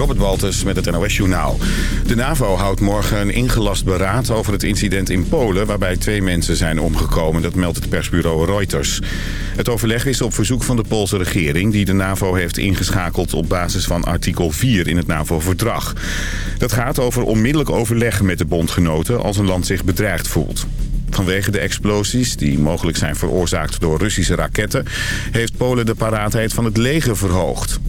Robert Walters met het NOS Journaal. De NAVO houdt morgen een ingelast beraad over het incident in Polen... waarbij twee mensen zijn omgekomen, dat meldt het persbureau Reuters. Het overleg is op verzoek van de Poolse regering... die de NAVO heeft ingeschakeld op basis van artikel 4 in het NAVO-verdrag. Dat gaat over onmiddellijk overleg met de bondgenoten als een land zich bedreigd voelt. Vanwege de explosies, die mogelijk zijn veroorzaakt door Russische raketten... heeft Polen de paraatheid van het leger verhoogd.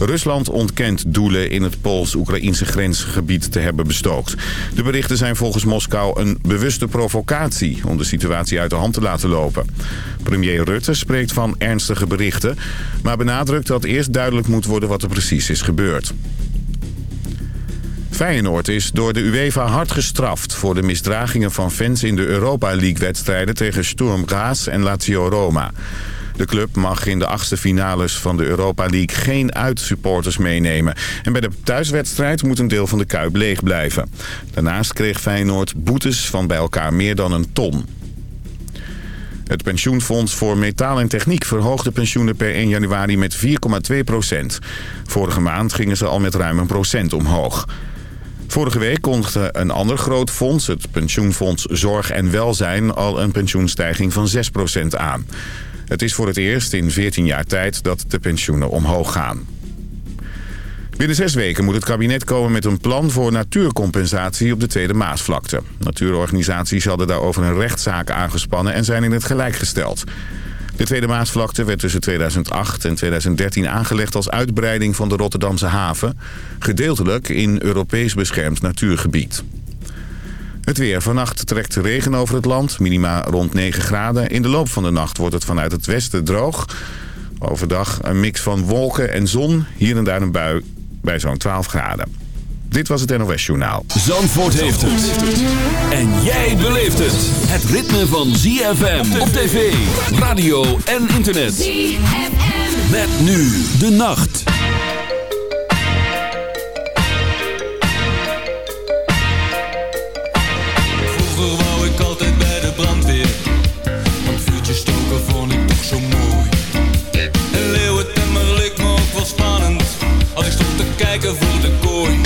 Rusland ontkent doelen in het Pools-Oekraïnse grensgebied te hebben bestookt. De berichten zijn volgens Moskou een bewuste provocatie om de situatie uit de hand te laten lopen. Premier Rutte spreekt van ernstige berichten, maar benadrukt dat eerst duidelijk moet worden wat er precies is gebeurd. Feyenoord is door de UEFA hard gestraft voor de misdragingen van fans in de Europa League-wedstrijden tegen Sturm Graz en Lazio Roma. De club mag in de achtste finales van de Europa League geen uitsupporters meenemen. En bij de thuiswedstrijd moet een deel van de kuip leeg blijven. Daarnaast kreeg Feyenoord boetes van bij elkaar meer dan een ton. Het pensioenfonds voor metaal en techniek verhoogde pensioenen per 1 januari met 4,2 procent. Vorige maand gingen ze al met ruim een procent omhoog. Vorige week kondigde een ander groot fonds, het pensioenfonds Zorg en Welzijn, al een pensioenstijging van 6 procent aan. Het is voor het eerst in 14 jaar tijd dat de pensioenen omhoog gaan. Binnen zes weken moet het kabinet komen met een plan voor natuurcompensatie op de Tweede Maasvlakte. Natuurorganisaties hadden daarover een rechtszaak aangespannen en zijn in het gelijk gesteld. De Tweede Maasvlakte werd tussen 2008 en 2013 aangelegd als uitbreiding van de Rotterdamse haven. Gedeeltelijk in Europees beschermd natuurgebied. Het weer. Vannacht trekt regen over het land. Minima rond 9 graden. In de loop van de nacht wordt het vanuit het westen droog. Overdag een mix van wolken en zon. Hier en daar een bui bij zo'n 12 graden. Dit was het NOS Journaal. Zandvoort heeft het. En jij beleeft het. Het ritme van ZFM op tv, radio en internet. ZFM. Met nu de nacht. kijken voor de kooi.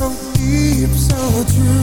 so deep, so true.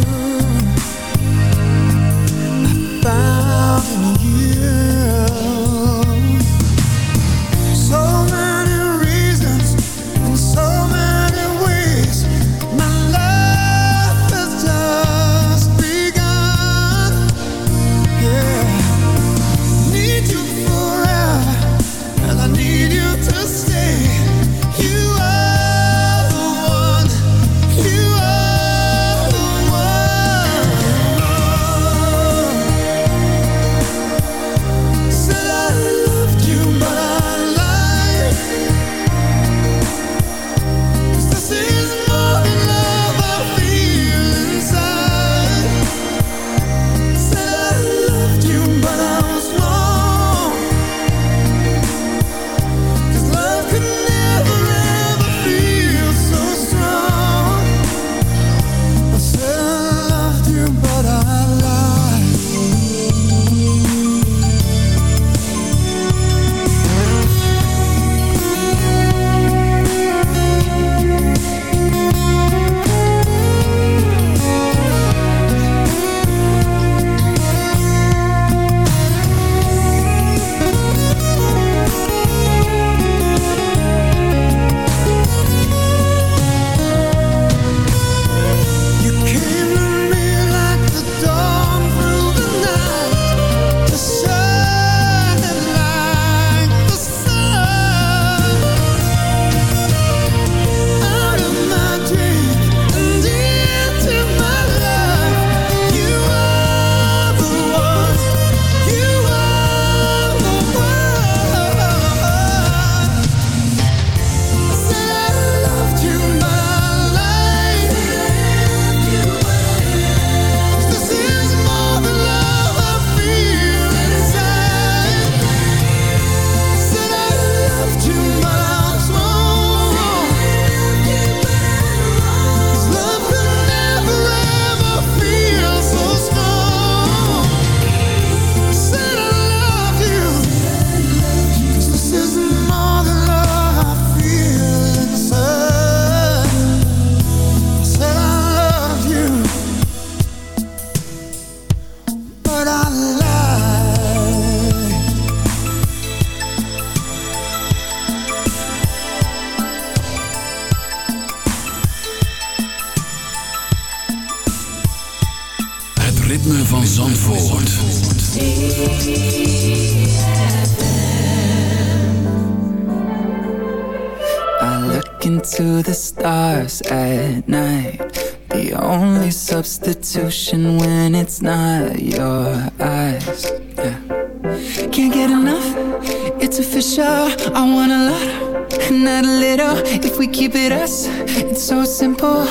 If we keep it us, it's so simple.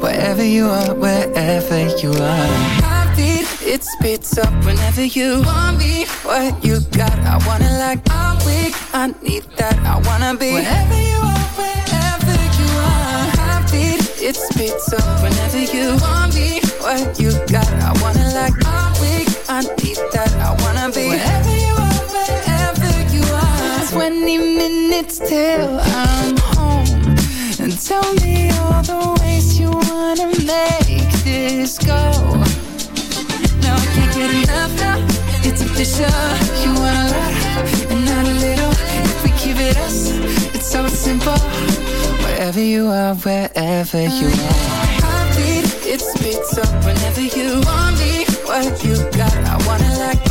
Wherever you are, wherever you are. Heartbeat, it speeds up whenever you want me. What you got, I wanna like. I'm weak, I need that, I wanna be. Wherever you are, wherever you are. Heartbeat, it speeds up whenever you want me. What you got, I wanna like. I'm weak, I need that, I wanna be. Wherever you are, wherever you are. 20 minutes till I'm home. Tell me all the ways you wanna make this go. No, I can't get enough now It's official. You want a lot and not a little. If we keep it us, it's so simple. Wherever you are, wherever you are. Heartbeat, it speaks up whenever you want me. What you got, I wanna like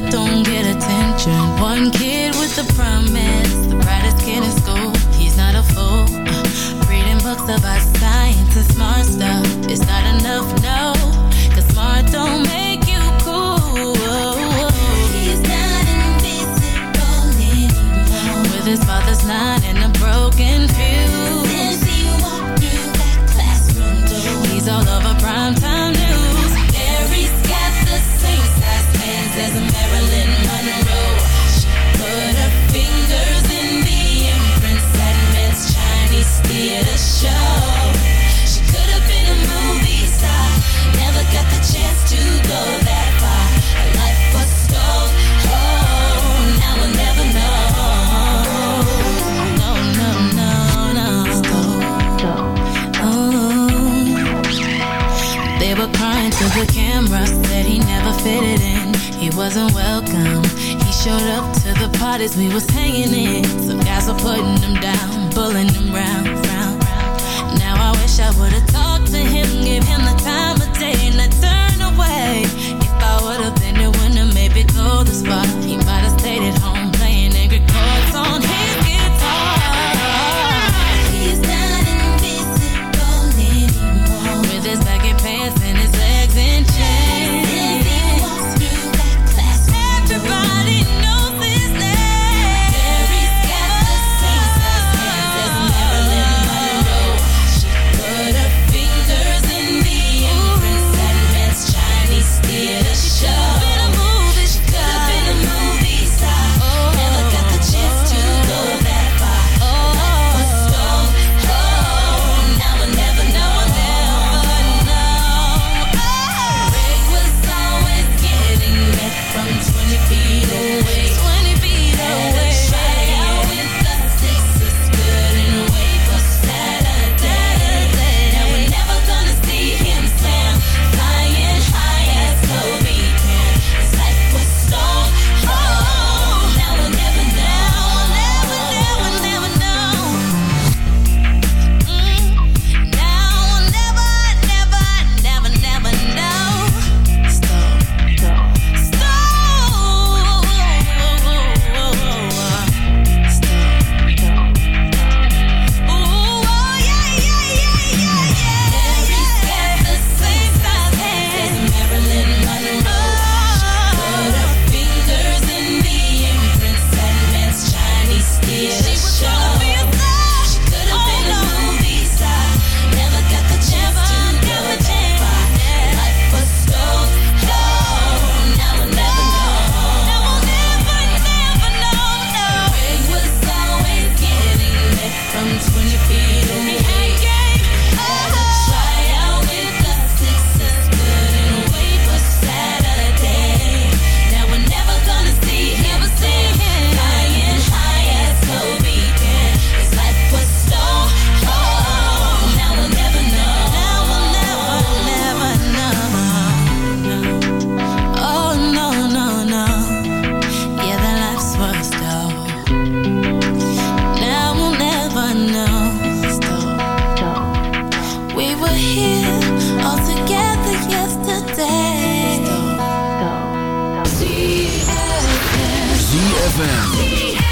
but don't get attention. One kid with a promise, the brightest kid in school. He's not a fool. Uh, reading books about science and smart stuff. It's not enough, no. fitted in. He wasn't welcome. He showed up to the parties we was hanging in. Some guys were putting him down, pulling him round, round. Now I wish I would've talked to him, gave him the ZFM.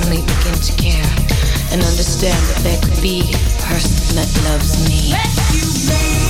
suddenly begin to care and understand that there could be a person that loves me.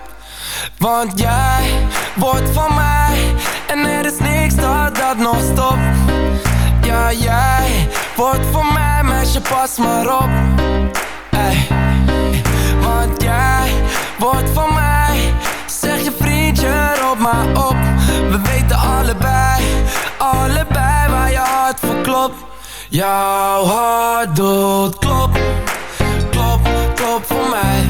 Want jij wordt van mij En er is niks dat dat nog stopt. Ja, jij wordt van mij Meisje, pas maar op. Ey. Want jij wordt van mij Zeg je vriendje, op maar op. We weten allebei, allebei waar je hart voor klopt. Jouw hart doet klop, klop, klop voor mij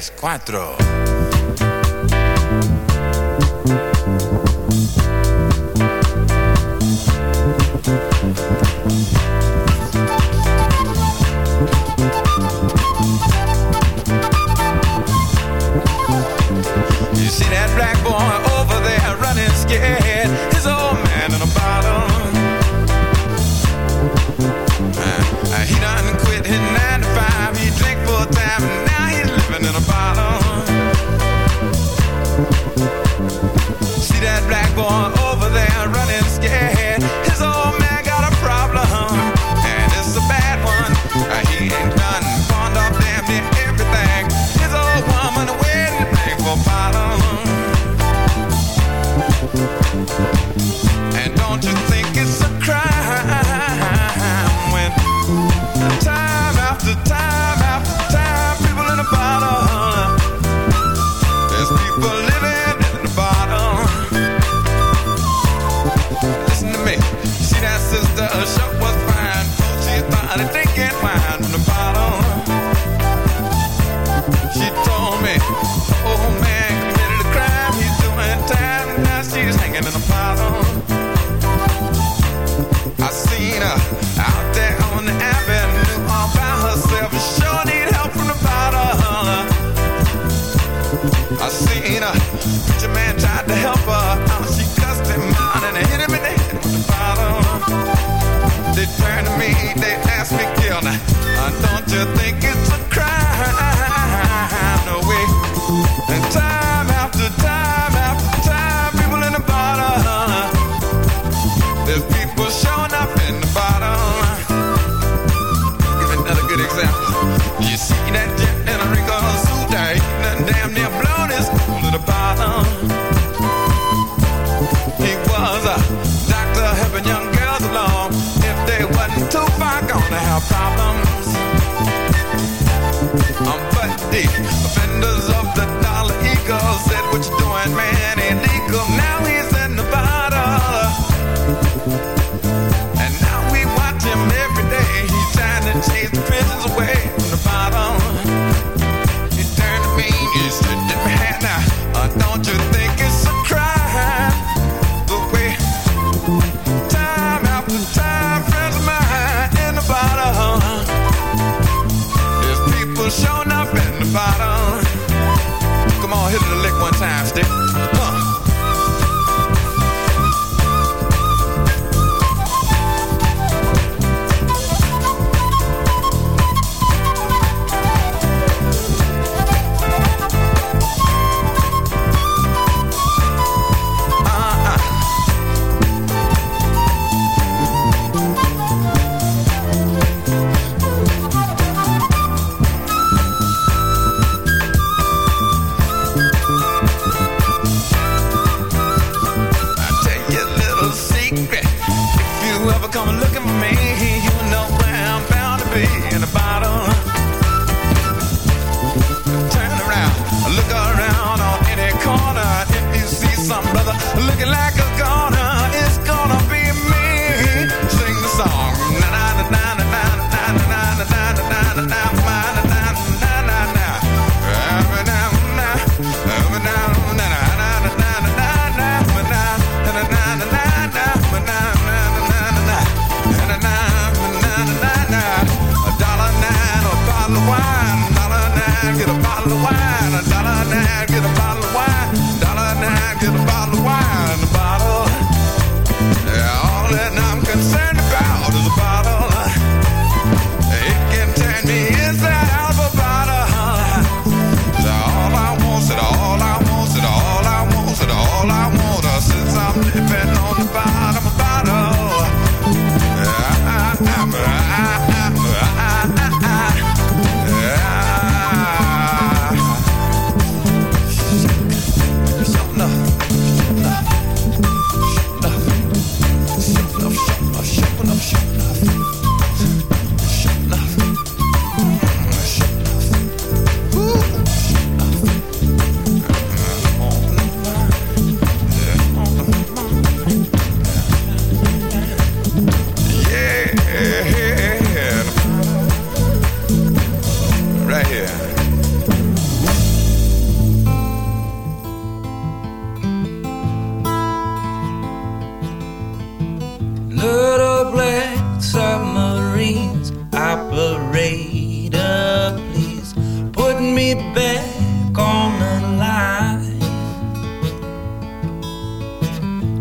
3, 4. Problems. Um, but the offenders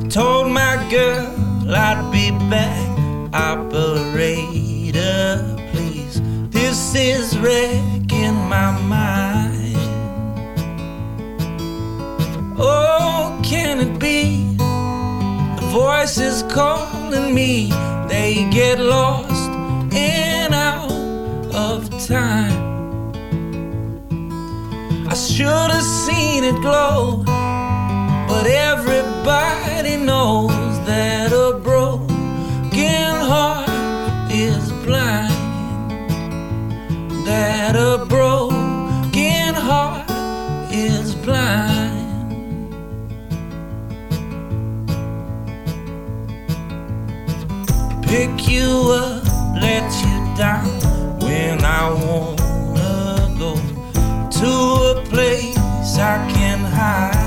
Told my girl I'd be back. Operator, please. This is wrecking my mind. Oh, can it be? The voice is calling me. They get lost and out of time. I should have seen it glow but everybody knows that a broken heart is blind. That a broken heart is blind. Pick you up, let you down when I wanna go to a place I can hide.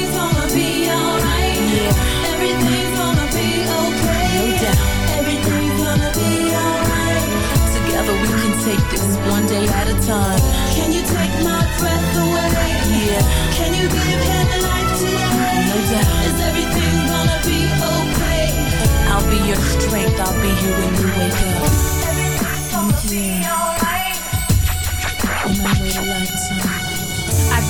take this one day at a time. Can you take my breath away? Yeah, Can you give him a life today? no doubt. Is everything gonna